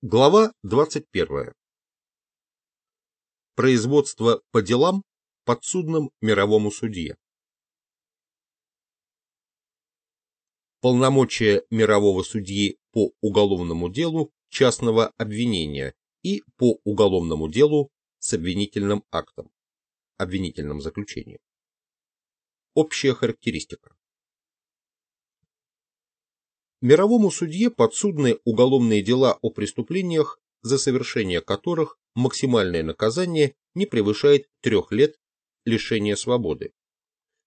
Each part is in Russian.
Глава 21. Производство по делам, подсудным мировому судье. Полномочия мирового судьи по уголовному делу частного обвинения и по уголовному делу с обвинительным актом, обвинительным заключением. Общая характеристика. Мировому судье подсудны уголовные дела о преступлениях, за совершение которых максимальное наказание не превышает трех лет лишения свободы,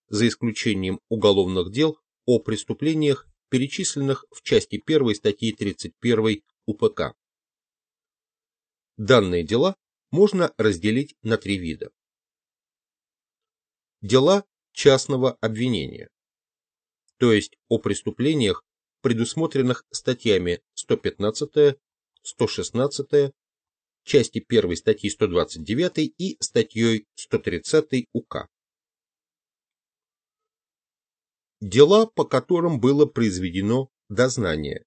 за исключением уголовных дел о преступлениях, перечисленных в части 1 статьи 31 УПК. Данные дела можно разделить на три вида. Дела частного обвинения, то есть о преступлениях, предусмотренных статьями 115, 116, части 1 статьи 129 и статьей 130 УК. Дела, по которым было произведено дознание,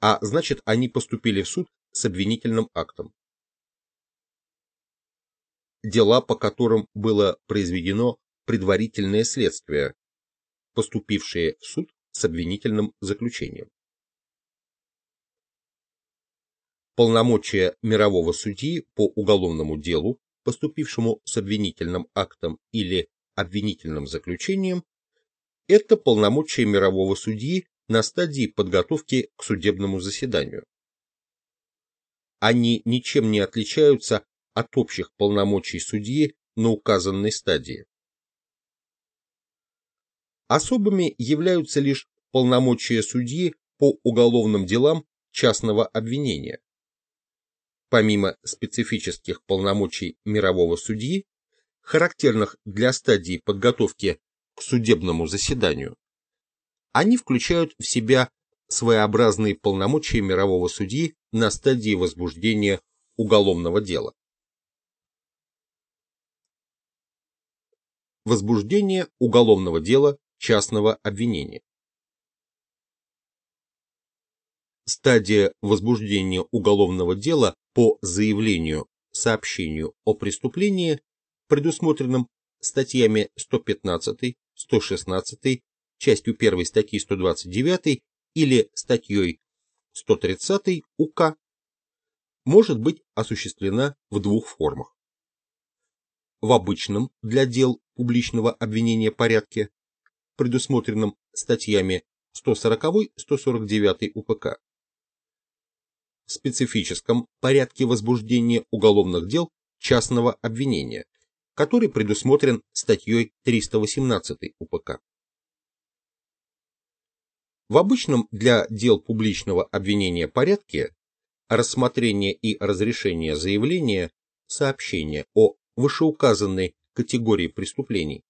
а значит они поступили в суд с обвинительным актом. Дела, по которым было произведено предварительное следствие, поступившие в суд с обвинительным заключением. Полномочия мирового судьи по уголовному делу, поступившему с обвинительным актом или обвинительным заключением, это полномочия мирового судьи на стадии подготовки к судебному заседанию. Они ничем не отличаются от общих полномочий судьи на указанной стадии. Особыми являются лишь полномочия судьи по уголовным делам частного обвинения. Помимо специфических полномочий мирового судьи, характерных для стадии подготовки к судебному заседанию, они включают в себя своеобразные полномочия мирового судьи на стадии возбуждения уголовного дела. Возбуждение уголовного дела частного обвинения. Стадия возбуждения уголовного дела по заявлению, сообщению о преступлении, предусмотренном статьями 115, 116, частью 1 статьи 129 или статьей 130 УК, может быть осуществлена в двух формах. В обычном для дел публичного обвинения порядке предусмотренном статьями 140-149 УПК. В специфическом порядке возбуждения уголовных дел частного обвинения, который предусмотрен статьей 318 УПК. В обычном для дел публичного обвинения порядке рассмотрение и разрешение заявления, сообщения о вышеуказанной категории преступлений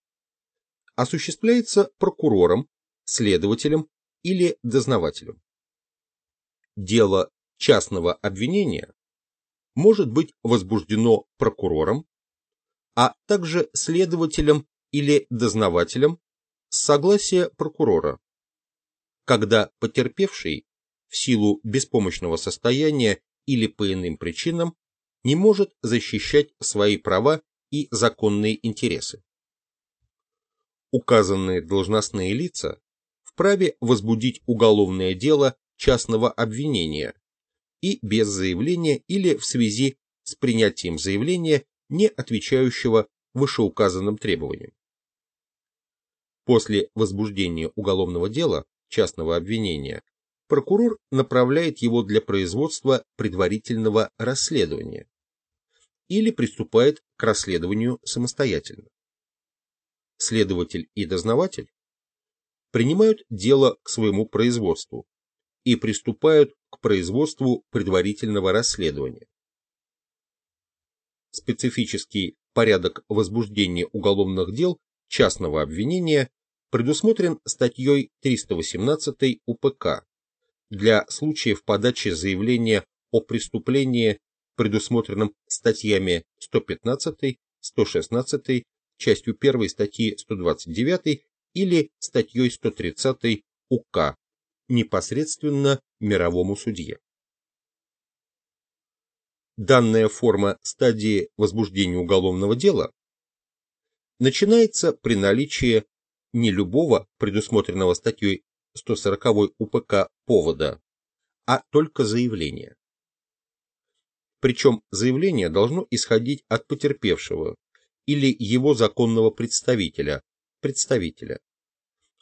осуществляется прокурором, следователем или дознавателем. Дело частного обвинения может быть возбуждено прокурором, а также следователем или дознавателем с согласия прокурора, когда потерпевший в силу беспомощного состояния или по иным причинам не может защищать свои права и законные интересы указанные должностные лица вправе возбудить уголовное дело частного обвинения и без заявления или в связи с принятием заявления, не отвечающего вышеуказанным требованиям. После возбуждения уголовного дела частного обвинения прокурор направляет его для производства предварительного расследования или приступает к расследованию самостоятельно следователь и дознаватель принимают дело к своему производству и приступают к производству предварительного расследования. Специфический порядок возбуждения уголовных дел частного обвинения предусмотрен статьей 318 УПК для случаев подачи заявления о преступлении, предусмотренном статьями 115, 116 частью 1 статьи 129 или статьей 130 УК непосредственно мировому судье. данная форма стадии возбуждения уголовного дела начинается при наличии не любого предусмотренного статьей 140 УПК повода, а только заявления. Причем заявление должно исходить от потерпевшего или его законного представителя, представителя,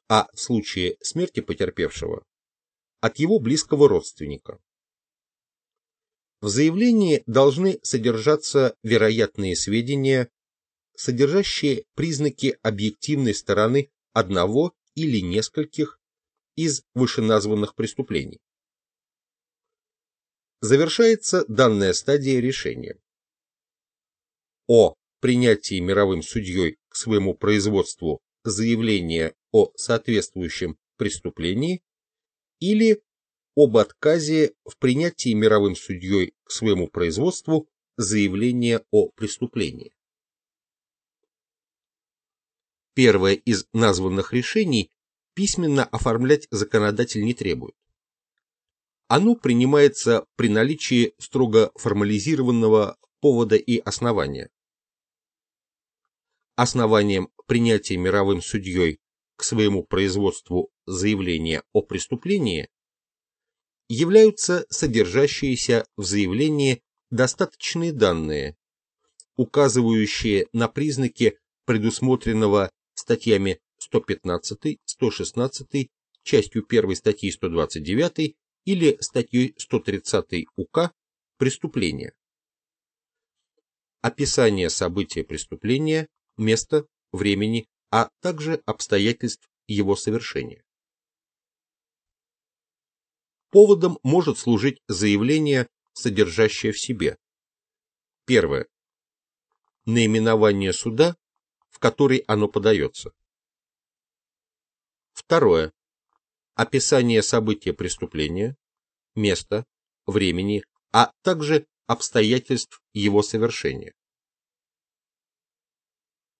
а в случае смерти потерпевшего от его близкого родственника. В заявлении должны содержаться вероятные сведения, содержащие признаки объективной стороны одного или нескольких из вышеназванных преступлений. Завершается данная стадия решения. О принятии мировым судьей к своему производству заявления о соответствующем преступлении или об отказе в принятии мировым судьей к своему производству заявления о преступлении. Первое из названных решений письменно оформлять законодатель не требует. Оно принимается при наличии строго формализированного повода и основания. Основанием принятия мировым судьей к своему производству заявления о преступлении являются содержащиеся в заявлении достаточные данные, указывающие на признаки предусмотренного статьями 115, 116, частью 1 статьи 129 или статьей 130 УК преступления. Описание события преступления, места, времени, а также обстоятельств его совершения. Поводом может служить заявление, содержащее в себе. Первое. Наименование суда, в который оно подается. Второе. Описание события преступления, места, времени, а также обстоятельств его совершения.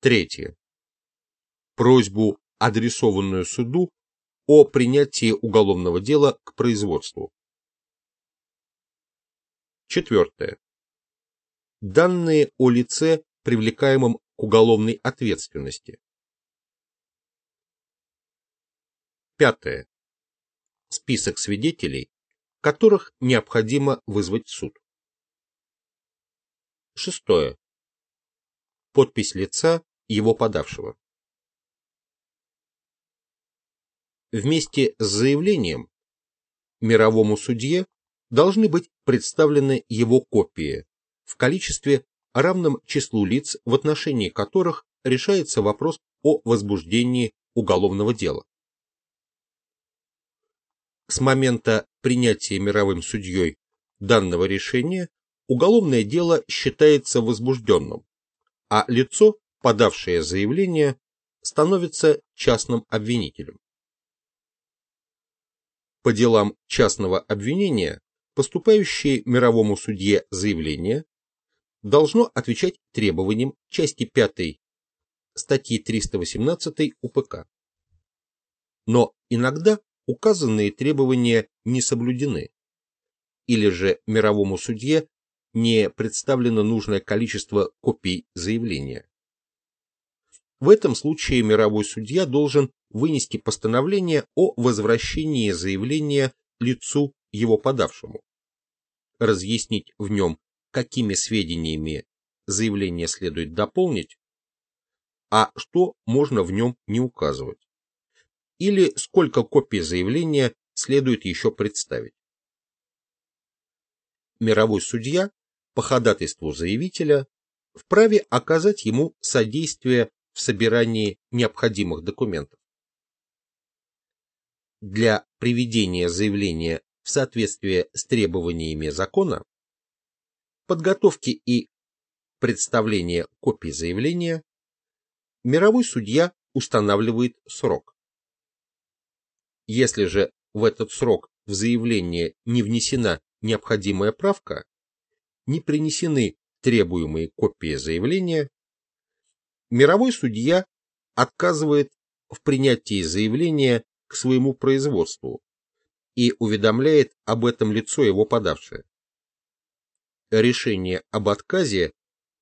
Третье. Просьбу, адресованную суду, о принятии уголовного дела к производству. Четвертое. Данные о лице, привлекаемом к уголовной ответственности. Пятое. Список свидетелей, которых необходимо вызвать в суд. Шестое. Подпись лица, его подавшего. Вместе с заявлением мировому судье должны быть представлены его копии в количестве равном числу лиц, в отношении которых решается вопрос о возбуждении уголовного дела. С момента принятия мировым судьей данного решения уголовное дело считается возбужденным, а лицо, подавшее заявление, становится частным обвинителем по делам частного обвинения, поступающее мировому судье заявление должно отвечать требованиям части 5 статьи 318 УПК. Но иногда указанные требования не соблюдены, или же мировому судье не представлено нужное количество копий заявления. В этом случае мировой судья должен вынести постановление о возвращении заявления лицу его подавшему, разъяснить в нем, какими сведениями заявление следует дополнить, а что можно в нем не указывать, или сколько копий заявления следует еще представить. Мировой судья по ходатайству заявителя вправе оказать ему содействие в собирании необходимых документов. Для приведения заявления в соответствие с требованиями закона, подготовки и представления копий заявления, мировой судья устанавливает срок. Если же в этот срок в заявление не внесена необходимая правка, не принесены требуемые копии заявления, мировой судья отказывает в принятии заявления к своему производству и уведомляет об этом лицо его подавшее. решение об отказе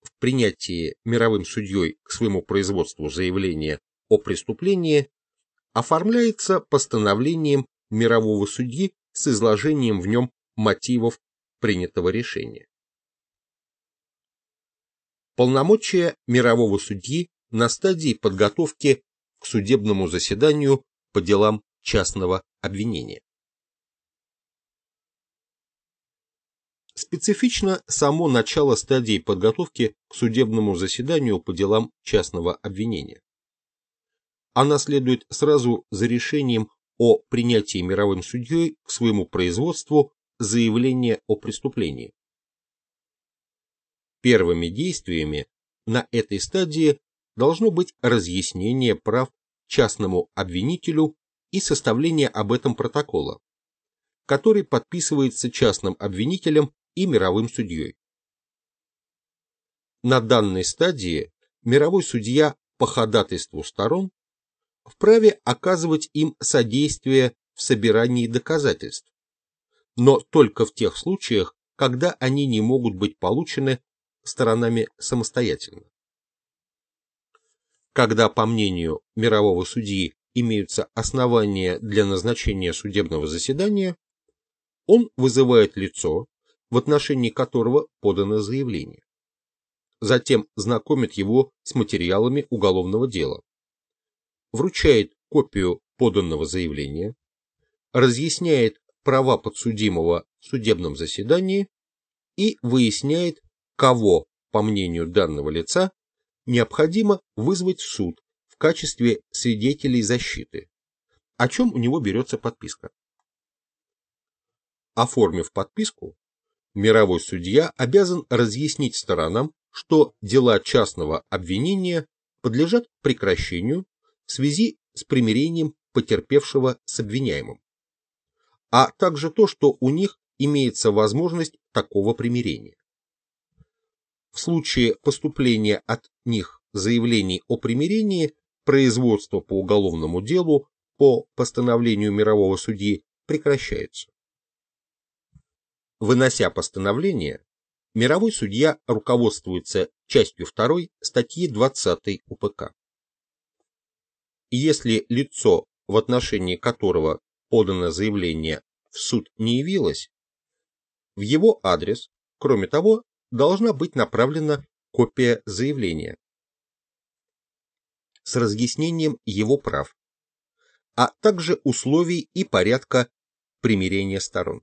в принятии мировым судьей к своему производству заявления о преступлении оформляется постановлением мирового судьи с изложением в нем мотивов принятого решения. Полномочия мирового судьи на стадии подготовки к судебному заседанию по делам частного обвинения. Специфично само начало стадии подготовки к судебному заседанию по делам частного обвинения. Она следует сразу за решением о принятии мировым судьей к своему производству заявления о преступлении. Первыми действиями на этой стадии должно быть разъяснение прав частному обвинителю и составление об этом протокола, который подписывается частным обвинителем и мировым судьей. На данной стадии мировой судья по ходатайству сторон вправе оказывать им содействие в собирании доказательств, но только в тех случаях, когда они не могут быть получены сторонами самостоятельно. Когда, по мнению мирового судьи, имеются основания для назначения судебного заседания, он вызывает лицо, в отношении которого подано заявление. Затем знакомит его с материалами уголовного дела, вручает копию поданного заявления, разъясняет права подсудимого в судебном заседании и выясняет, кого, по мнению данного лица, необходимо вызвать в суд в качестве свидетелей защиты, о чем у него берется подписка. Оформив подписку, мировой судья обязан разъяснить сторонам, что дела частного обвинения подлежат прекращению в связи с примирением потерпевшего с обвиняемым, а также то, что у них имеется возможность такого примирения. В случае поступления от них заявлений о примирении, производство по уголовному делу по постановлению мирового судьи прекращается. Вынося постановление, мировой судья руководствуется частью 2 статьи 20 УПК если лицо, в отношении которого подано заявление, в суд не явилось, в его адрес, кроме того, должна быть направлена копия заявления с разъяснением его прав, а также условий и порядка примирения сторон.